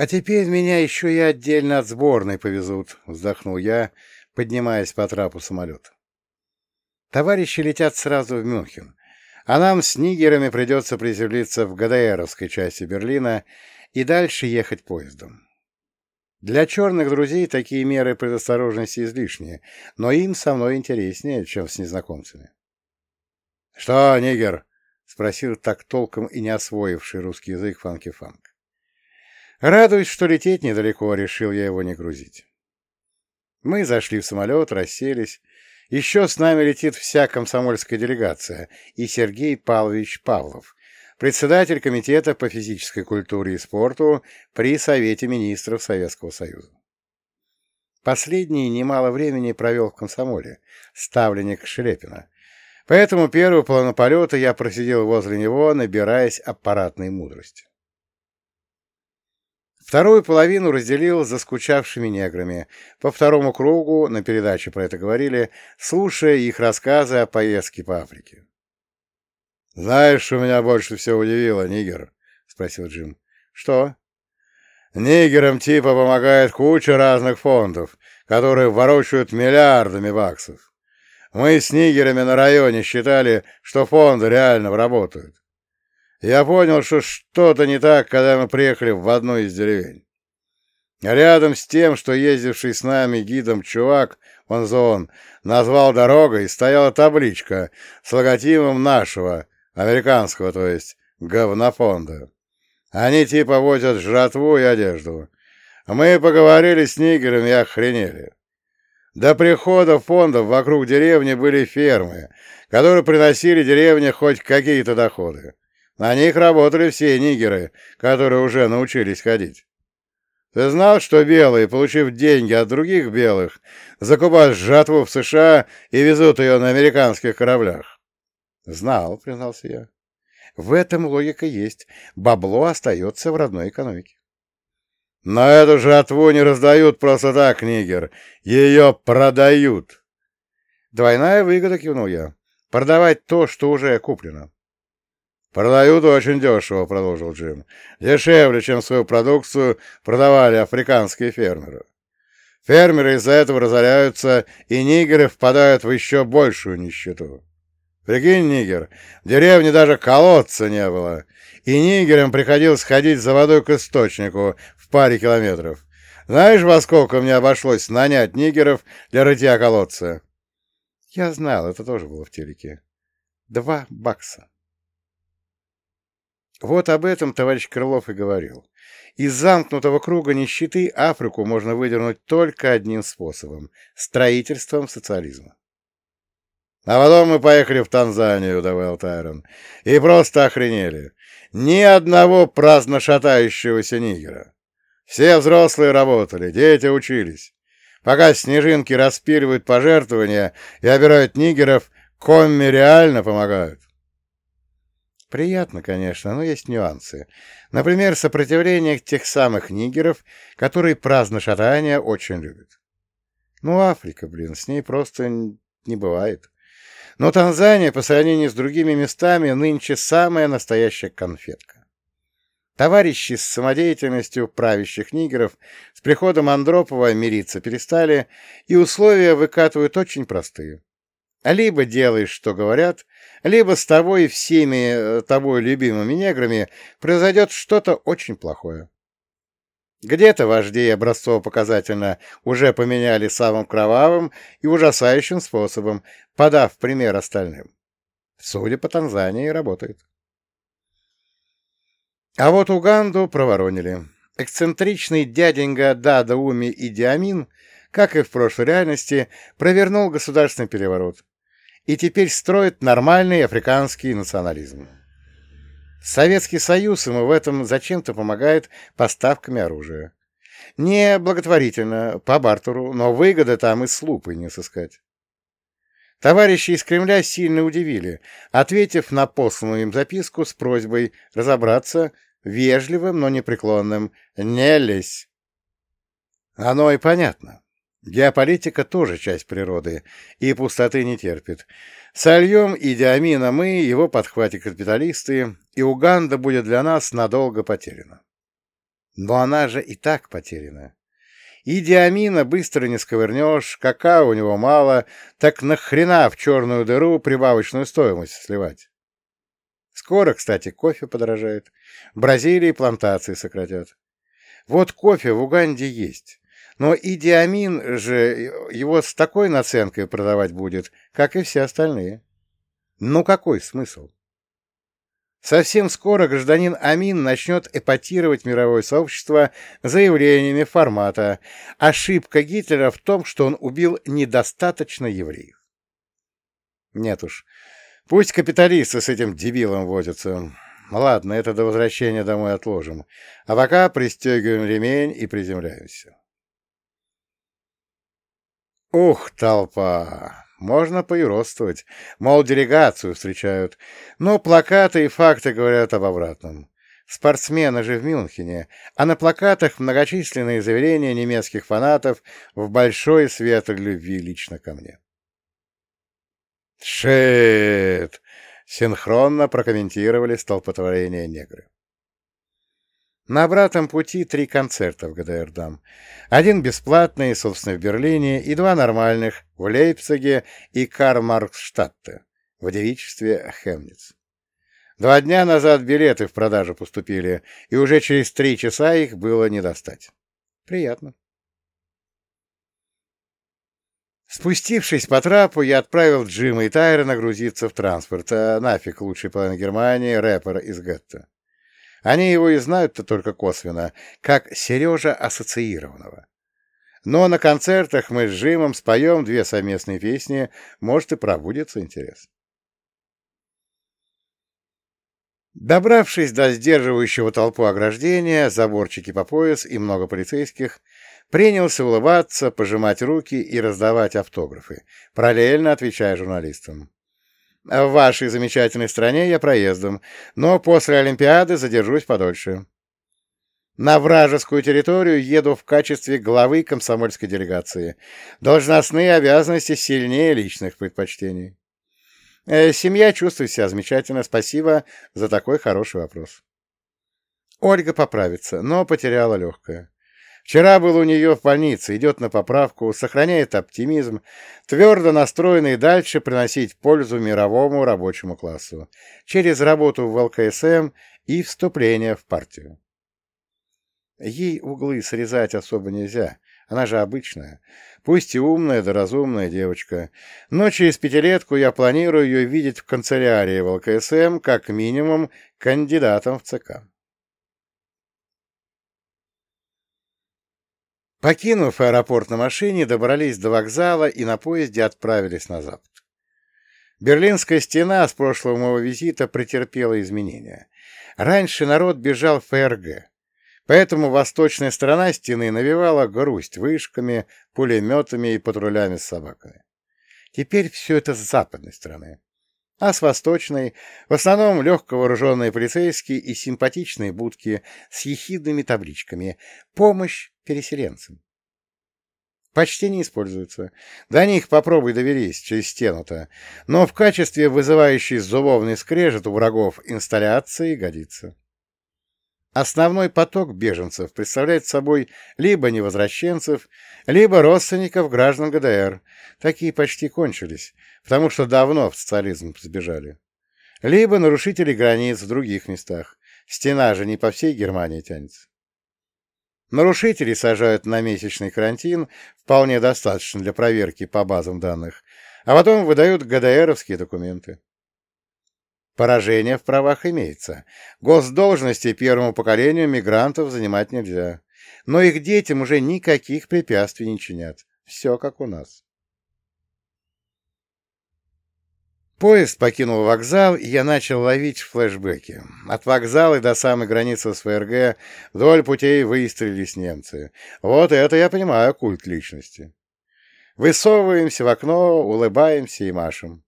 «А теперь меня еще и отдельно от сборной повезут», — вздохнул я, поднимаясь по трапу самолета. «Товарищи летят сразу в Мюнхен, а нам с нигерами придется приземлиться в ГДРовской части Берлина и дальше ехать поездом. Для черных друзей такие меры предосторожности излишние, но им со мной интереснее, чем с незнакомцами». «Что, нигер?» — спросил так толком и не освоивший русский язык Фанки-Фанк. Радуюсь, что лететь недалеко, решил я его не грузить. Мы зашли в самолет, расселись. Еще с нами летит вся комсомольская делегация и Сергей Павлович Павлов, председатель Комитета по физической культуре и спорту при Совете министров Советского Союза. Последний немало времени провел в комсомоле, ставленник Шелепина. Поэтому первую половину полета я просидел возле него, набираясь аппаратной мудрости. Вторую половину разделил за скучавшими неграми. По второму кругу, на передаче про это говорили, слушая их рассказы о поездке по Африке. «Знаешь, что меня больше всего удивило, нигер?» — спросил Джим. «Что?» «Нигерам типа помогает куча разных фондов, которые ворочают миллиардами баксов. Мы с нигерами на районе считали, что фонды реально работают. Я понял, что что-то не так, когда мы приехали в одну из деревень. Рядом с тем, что ездивший с нами гидом чувак, он зон, назвал дорогой, стояла табличка с логотипом нашего, американского, то есть, говнофонда. Они типа возят жратву и одежду. Мы поговорили с нигерами и охренели. До прихода фондов вокруг деревни были фермы, которые приносили деревне хоть какие-то доходы. На них работали все нигеры, которые уже научились ходить. Ты знал, что белые, получив деньги от других белых, закупают жатву в США и везут ее на американских кораблях? Знал, признался я. В этом логика есть. Бабло остается в родной экономике. Но эту жатву не раздают просто так, нигер. Ее продают. Двойная выгода, кивнул я. Продавать то, что уже куплено. «Продают очень дешево», — продолжил Джим. «Дешевле, чем свою продукцию продавали африканские фермеры. Фермеры из-за этого разоряются, и нигеры впадают в еще большую нищету. Прикинь, нигер, в деревне даже колодца не было, и нигерам приходилось ходить за водой к источнику в паре километров. Знаешь, во сколько мне обошлось нанять нигеров для рытья колодца?» «Я знал, это тоже было в телеке. Два бакса». Вот об этом товарищ Крылов и говорил. Из замкнутого круга нищеты Африку можно выдернуть только одним способом – строительством социализма. А потом мы поехали в Танзанию, добавил Тайрон, и просто охренели. Ни одного праздно шатающегося нигера. Все взрослые работали, дети учились. Пока снежинки распиливают пожертвования и обирают нигеров, комми реально помогают. Приятно, конечно, но есть нюансы. Например, сопротивление тех самых нигеров, которые праздно шатания очень любят. Ну, Африка, блин, с ней просто не бывает. Но Танзания, по сравнению с другими местами, нынче самая настоящая конфетка. Товарищи с самодеятельностью правящих нигеров с приходом Андропова мириться перестали, и условия выкатывают очень простые. Либо делаешь, что говорят, либо с тобой и всеми э, тобой любимыми неграми произойдет что-то очень плохое. Где-то вождей образцово-показательно уже поменяли самым кровавым и ужасающим способом, подав пример остальным. Судя по Танзании, работает. А вот Уганду проворонили. Эксцентричный дяденька Дада Уми Идиамин, как и в прошлой реальности, провернул государственный переворот и теперь строит нормальный африканский национализм. Советский Союз ему в этом зачем-то помогает поставками оружия. Не благотворительно, по бартеру, но выгоды там и с лупой не сыскать. Товарищи из Кремля сильно удивили, ответив на посланную им записку с просьбой разобраться вежливым, но непреклонным «не лезь». Оно и понятно. Геополитика тоже часть природы, и пустоты не терпит. Сольем Идиамина мы, его подхватят капиталисты, и Уганда будет для нас надолго потеряна. Но она же и так потеряна. И диамина быстро не сковырнешь, какао у него мало, так нахрена в черную дыру прибавочную стоимость сливать? Скоро, кстати, кофе подорожает. В Бразилии плантации сократят. Вот кофе в Уганде есть. Но и диамин же его с такой наценкой продавать будет, как и все остальные. Ну какой смысл? Совсем скоро гражданин Амин начнет эпатировать мировое сообщество заявлениями формата «Ошибка Гитлера в том, что он убил недостаточно евреев». Нет уж, пусть капиталисты с этим дебилом водятся. Ладно, это до возвращения домой отложим. А пока пристегиваем ремень и приземляемся. Ух, толпа! Можно поюродствовать, мол, делегацию встречают, но плакаты и факты говорят об обратном. Спортсмены же в Мюнхене, а на плакатах многочисленные заверения немецких фанатов в большой свет любви лично ко мне. «Шит!» — синхронно прокомментировали столпотворение негры. На обратном пути три концерта в ГДР дам. Один бесплатный, собственно, в Берлине, и два нормальных в Лейпциге и Кармаркштадте в девичестве Хемниц. Два дня назад билеты в продажу поступили, и уже через три часа их было не достать. Приятно. Спустившись по трапу, я отправил Джима и Тайрона грузиться в транспорт, а нафиг лучший план Германии, рэпера из гетто. Они его и знают-то только косвенно, как Сережа ассоциированного. Но на концертах мы с Жимом споем две совместные песни, может и пробудется интерес. Добравшись до сдерживающего толпу ограждения, заборчики по пояс и много полицейских, принялся улыбаться, пожимать руки и раздавать автографы, параллельно отвечая журналистам. В вашей замечательной стране я проездом, но после Олимпиады задержусь подольше. На вражескую территорию еду в качестве главы комсомольской делегации. Должностные обязанности сильнее личных предпочтений. Э, семья чувствует себя замечательно. Спасибо за такой хороший вопрос. Ольга поправится, но потеряла легкое. Вчера был у нее в больнице, идет на поправку, сохраняет оптимизм, твердо настроенный дальше приносить пользу мировому рабочему классу через работу в ЛКСМ и вступление в партию. Ей углы срезать особо нельзя, она же обычная, пусть и умная да разумная девочка, но через пятилетку я планирую ее видеть в канцелярии в ЛКСМ как минимум кандидатом в ЦК. Покинув аэропорт на машине, добрались до вокзала и на поезде отправились на запад. Берлинская стена с прошлого моего визита претерпела изменения. Раньше народ бежал в ФРГ, поэтому восточная сторона стены навевала грусть вышками, пулеметами и патрулями с собаками. Теперь все это с западной стороны. А с восточной в основном легко вооруженные полицейские и симпатичные будки с ехидными табличками «Помощь переселенцам». Почти не используются. До них попробуй доверись через стену-то. Но в качестве вызывающей зубовный скрежет у врагов инсталляции годится. Основной поток беженцев представляет собой либо невозвращенцев, либо родственников граждан ГДР. Такие почти кончились, потому что давно в социализм сбежали. Либо нарушители границ в других местах. Стена же не по всей Германии тянется. Нарушителей сажают на месячный карантин, вполне достаточно для проверки по базам данных, а потом выдают ГДРовские документы. Поражение в правах имеется. Госдолжности первому поколению мигрантов занимать нельзя. Но их детям уже никаких препятствий не чинят. Все как у нас. Поезд покинул вокзал, и я начал ловить флешбеки. От вокзала до самой границы с ФРГ вдоль путей выстрелились немцы. Вот это я понимаю культ личности. Высовываемся в окно, улыбаемся и машем.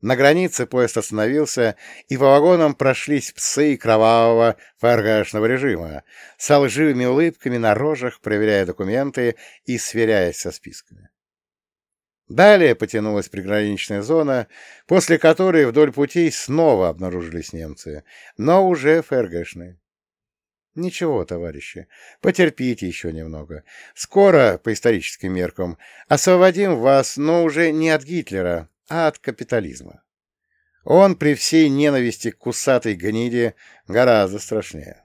На границе поезд остановился, и по вагонам прошлись псы кровавого ФРГшного режима, с лживыми улыбками на рожах, проверяя документы и сверяясь со списками. Далее потянулась приграничная зона, после которой вдоль путей снова обнаружились немцы, но уже ФРГшные. Ничего, товарищи, потерпите еще немного. Скоро, по историческим меркам, освободим вас, но уже не от Гитлера, а от капитализма. Он при всей ненависти к кусатой гниде гораздо страшнее.